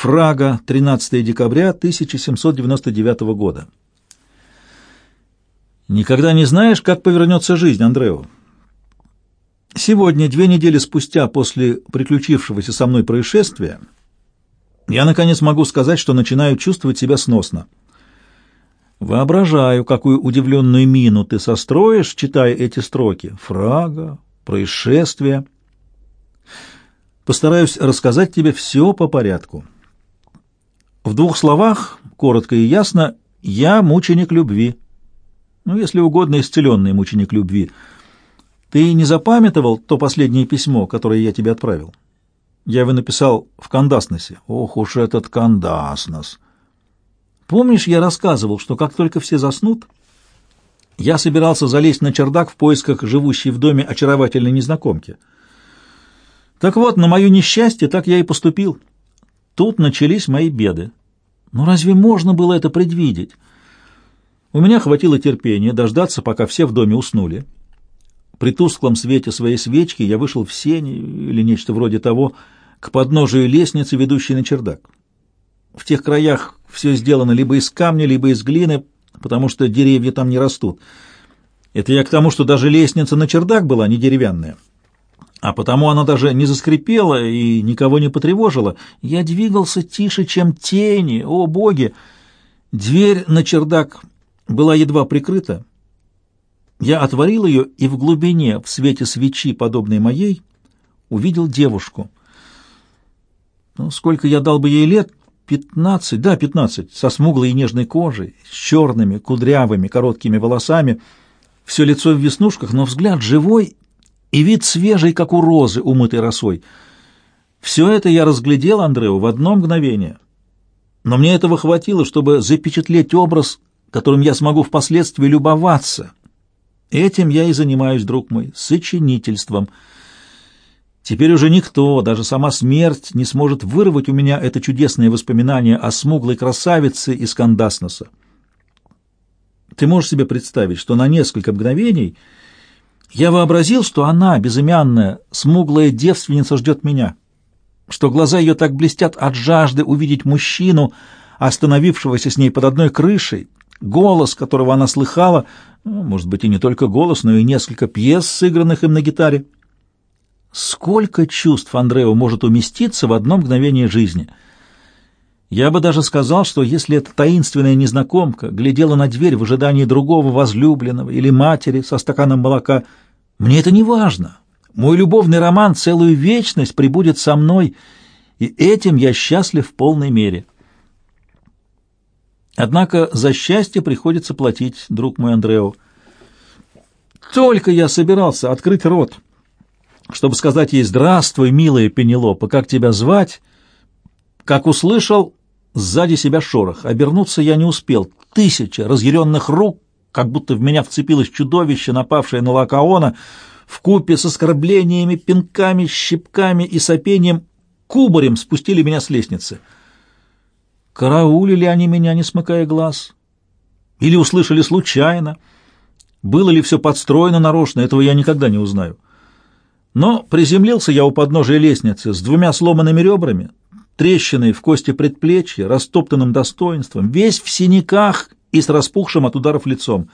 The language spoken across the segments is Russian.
Фрага, 13 декабря 1799 года. Никогда не знаешь, как повернется жизнь, Андрео. Сегодня, две недели спустя после приключившегося со мной происшествия, я, наконец, могу сказать, что начинаю чувствовать себя сносно. Воображаю, какую удивленную мину ты состроишь, читая эти строки. Фрага, происшествие. Постараюсь рассказать тебе все по порядку. В двух словах, коротко и ясно, я мученик любви. Ну, если угодно, исцеленный мученик любви. Ты не запамятовал то последнее письмо, которое я тебе отправил? Я его написал в Кандасносе. Ох уж этот Кандаснос! Помнишь, я рассказывал, что как только все заснут, я собирался залезть на чердак в поисках живущей в доме очаровательной незнакомки. Так вот, на мое несчастье, так я и поступил. Тут начались мои беды. Но разве можно было это предвидеть? У меня хватило терпения дождаться, пока все в доме уснули. При тусклом свете своей свечки я вышел в сени или нечто вроде того, к подножию лестницы, ведущей на чердак. В тех краях все сделано либо из камня, либо из глины, потому что деревья там не растут. Это я к тому, что даже лестница на чердак была не деревянная. А потому она даже не заскрипела и никого не потревожила. Я двигался тише, чем тени. О, боги! Дверь на чердак была едва прикрыта. Я отворил ее и в глубине, в свете свечи, подобной моей, увидел девушку. Ну, сколько я дал бы ей лет, Пятнадцать, да, пятнадцать, со смуглой и нежной кожей, с черными, кудрявыми, короткими волосами, все лицо в веснушках, но взгляд живой и вид свежий, как у розы, умытой росой. Все это я разглядел Андреу в одно мгновение. Но мне этого хватило, чтобы запечатлеть образ, которым я смогу впоследствии любоваться. Этим я и занимаюсь, друг мой, сочинительством — Теперь уже никто, даже сама смерть, не сможет вырвать у меня это чудесное воспоминание о смуглой красавице из Кандасноса. Ты можешь себе представить, что на несколько мгновений я вообразил, что она, безымянная, смуглая девственница, ждет меня, что глаза ее так блестят от жажды увидеть мужчину, остановившегося с ней под одной крышей, голос, которого она слыхала, ну, может быть, и не только голос, но и несколько пьес, сыгранных им на гитаре. Сколько чувств Андрео может уместиться в одно мгновение жизни? Я бы даже сказал, что если эта таинственная незнакомка глядела на дверь в ожидании другого возлюбленного или матери со стаканом молока, мне это не важно. Мой любовный роман целую вечность прибудет со мной, и этим я счастлив в полной мере. Однако за счастье приходится платить, друг мой Андрео. Только я собирался открыть рот — чтобы сказать ей «Здравствуй, милая Пенелопа, как тебя звать?» Как услышал сзади себя шорох. Обернуться я не успел. Тысяча разъяренных рук, как будто в меня вцепилось чудовище, напавшее на Лакаона, в купе с оскорблениями, пинками, щипками и сопением, кубарем спустили меня с лестницы. Караулили они меня, не смыкая глаз? Или услышали случайно? Было ли все подстроено нарочно, этого я никогда не узнаю. Но приземлился я у подножия лестницы с двумя сломанными ребрами, трещиной в кости предплечья, растоптанным достоинством, весь в синяках и с распухшим от ударов лицом.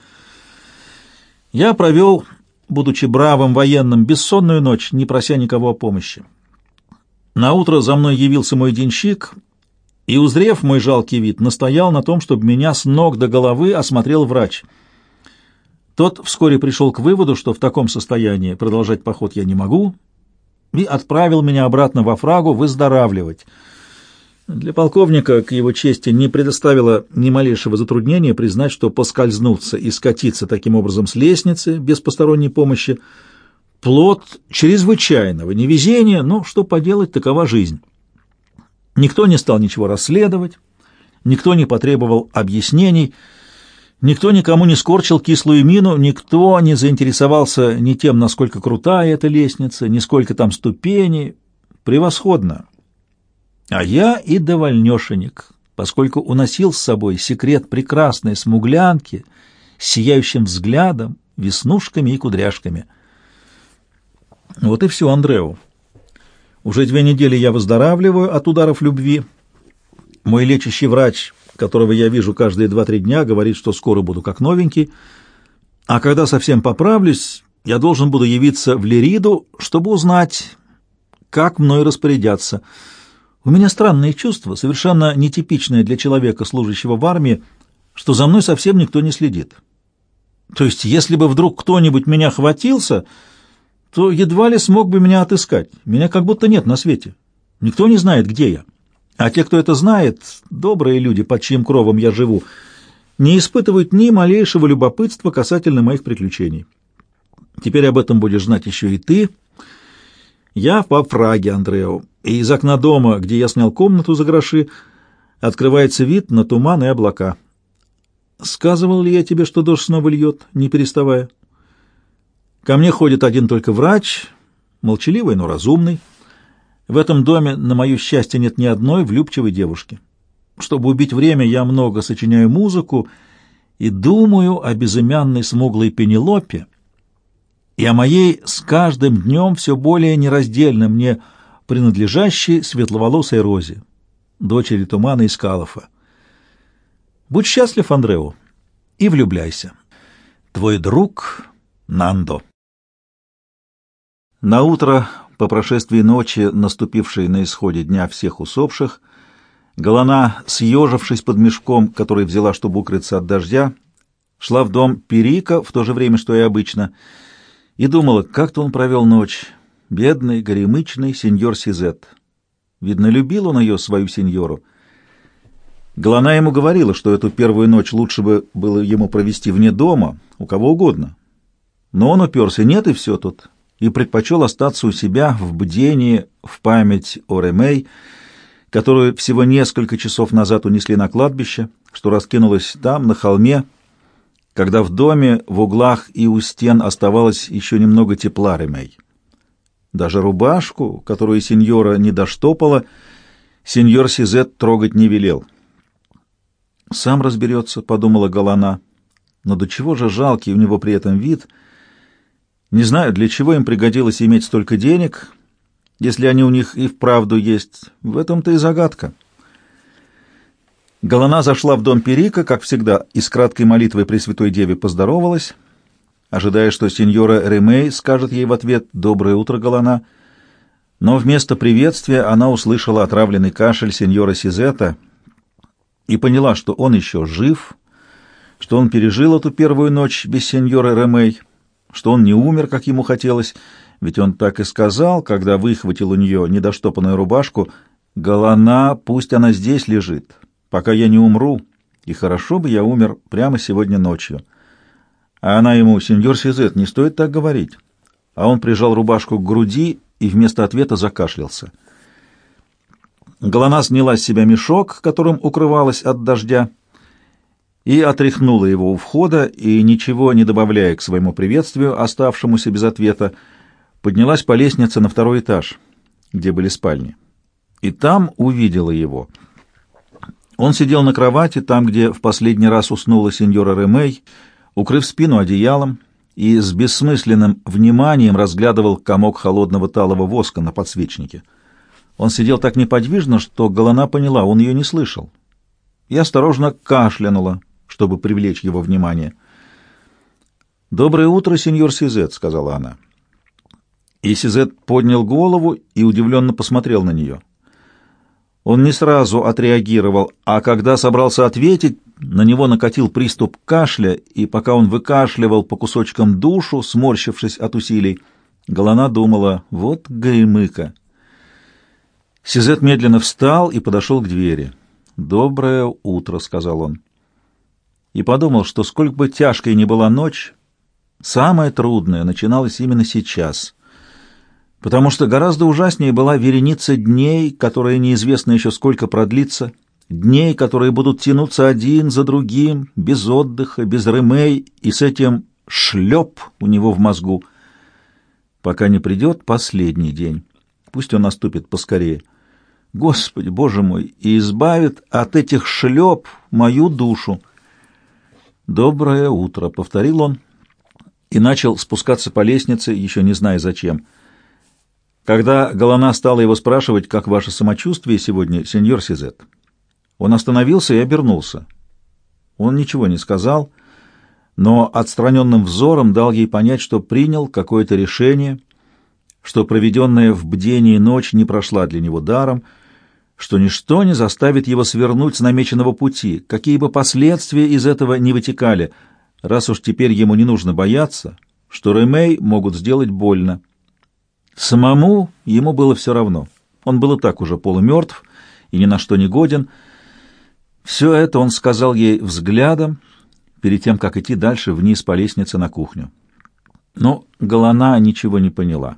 Я провел, будучи бравым военным, бессонную ночь, не прося никого о помощи. Наутро за мной явился мой денщик и, узрев мой жалкий вид, настоял на том, чтобы меня с ног до головы осмотрел врач — тот вскоре пришел к выводу, что в таком состоянии продолжать поход я не могу, и отправил меня обратно во фрагу выздоравливать. Для полковника, к его чести, не предоставило ни малейшего затруднения признать, что поскользнуться и скатиться таким образом с лестницы без посторонней помощи — плод чрезвычайного невезения, но что поделать, такова жизнь. Никто не стал ничего расследовать, никто не потребовал объяснений — Никто никому не скорчил кислую мину, никто не заинтересовался ни тем, насколько крутая эта лестница, ни сколько там ступеней. Превосходно. А я и довольнешенек, поскольку уносил с собой секрет прекрасной смуглянки с сияющим взглядом, веснушками и кудряшками. Вот и все, Андрео. Уже две недели я выздоравливаю от ударов любви, Мой лечащий врач, которого я вижу каждые два-три дня, говорит, что скоро буду как новенький, а когда совсем поправлюсь, я должен буду явиться в Лериду, чтобы узнать, как мной распорядятся. У меня странное чувство, совершенно нетипичное для человека, служащего в армии, что за мной совсем никто не следит. То есть, если бы вдруг кто-нибудь меня хватился, то едва ли смог бы меня отыскать. Меня как будто нет на свете. Никто не знает, где я. А те, кто это знает, добрые люди, под чьим кровом я живу, не испытывают ни малейшего любопытства касательно моих приключений. Теперь об этом будешь знать еще и ты. Я по фраге, Андрео, и из окна дома, где я снял комнату за гроши, открывается вид на туман и облака. Сказывал ли я тебе, что дождь снова льет, не переставая? Ко мне ходит один только врач, молчаливый, но разумный. В этом доме, на мое счастье, нет ни одной влюбчивой девушки. Чтобы убить время, я много сочиняю музыку и думаю о безымянной смуглой Пенелопе и о моей с каждым днем все более нераздельно мне принадлежащей светловолосой Розе, дочери Тумана и Скалофа. Будь счастлив, Андрео, и влюбляйся. Твой друг Нандо. На утро по прошествии ночи, наступившей на исходе дня всех усопших, Голона, съежившись под мешком, который взяла, чтобы укрыться от дождя, шла в дом Перика в то же время, что и обычно, и думала, как-то он провел ночь. Бедный, горемычный сеньор Сизет. Видно, любил он ее, свою сеньору. Голона ему говорила, что эту первую ночь лучше бы было ему провести вне дома, у кого угодно. Но он уперся, нет, и все тут и предпочел остаться у себя в бдении в память о Ремей, которую всего несколько часов назад унесли на кладбище, что раскинулось там, на холме, когда в доме, в углах и у стен оставалось еще немного тепла Ремей. Даже рубашку, которую сеньора не доштопала, сеньор Сизет трогать не велел. «Сам разберется», — подумала Галана, — «но до чего же жалкий у него при этом вид», — не знаю, для чего им пригодилось иметь столько денег, если они у них и вправду есть. В этом-то и загадка. Галана зашла в дом Перика, как всегда, и с краткой молитвой Пресвятой Деве поздоровалась, ожидая, что сеньора Ремей скажет ей в ответ «Доброе утро, Галана». Но вместо приветствия она услышала отравленный кашель сеньора Сизета и поняла, что он еще жив, что он пережил эту первую ночь без сеньора Ремей, что он не умер, как ему хотелось, ведь он так и сказал, когда выхватил у нее недоштопанную рубашку, «Голона, пусть она здесь лежит, пока я не умру, и хорошо бы я умер прямо сегодня ночью». А она ему, «Сеньор Сизет, не стоит так говорить». А он прижал рубашку к груди и вместо ответа закашлялся. Голона сняла с себя мешок, которым укрывалась от дождя, и отряхнула его у входа, и, ничего не добавляя к своему приветствию, оставшемуся без ответа, поднялась по лестнице на второй этаж, где были спальни. И там увидела его. Он сидел на кровати, там, где в последний раз уснула сеньора Ремей, укрыв спину одеялом, и с бессмысленным вниманием разглядывал комок холодного талого воска на подсвечнике. Он сидел так неподвижно, что Голона поняла, он ее не слышал. И осторожно кашлянула, чтобы привлечь его внимание. «Доброе утро, сеньор Сизет», — сказала она. И Сизет поднял голову и удивленно посмотрел на нее. Он не сразу отреагировал, а когда собрался ответить, на него накатил приступ кашля, и пока он выкашливал по кусочкам душу, сморщившись от усилий, Голона думала, вот гаймыка. Сизет медленно встал и подошел к двери. «Доброе утро», — сказал он и подумал, что сколько бы тяжкой ни была ночь, самое трудное начиналось именно сейчас, потому что гораздо ужаснее была вереница дней, которая неизвестно еще сколько продлится, дней, которые будут тянуться один за другим, без отдыха, без ремей, и с этим шлеп у него в мозгу, пока не придет последний день. Пусть он наступит поскорее. Господи, Боже мой, и избавит от этих шлеп мою душу. «Доброе утро», — повторил он и начал спускаться по лестнице, еще не зная зачем. Когда Галана стала его спрашивать, как ваше самочувствие сегодня, сеньор Сизет, Он остановился и обернулся. Он ничего не сказал, но отстраненным взором дал ей понять, что принял какое-то решение, что проведенная в бдении ночь не прошла для него даром, что ничто не заставит его свернуть с намеченного пути, какие бы последствия из этого не вытекали, раз уж теперь ему не нужно бояться, что Ремей могут сделать больно. Самому ему было все равно. Он был и так уже полумертв и ни на что не годен. Все это он сказал ей взглядом, перед тем, как идти дальше вниз по лестнице на кухню. Но Галана ничего не поняла.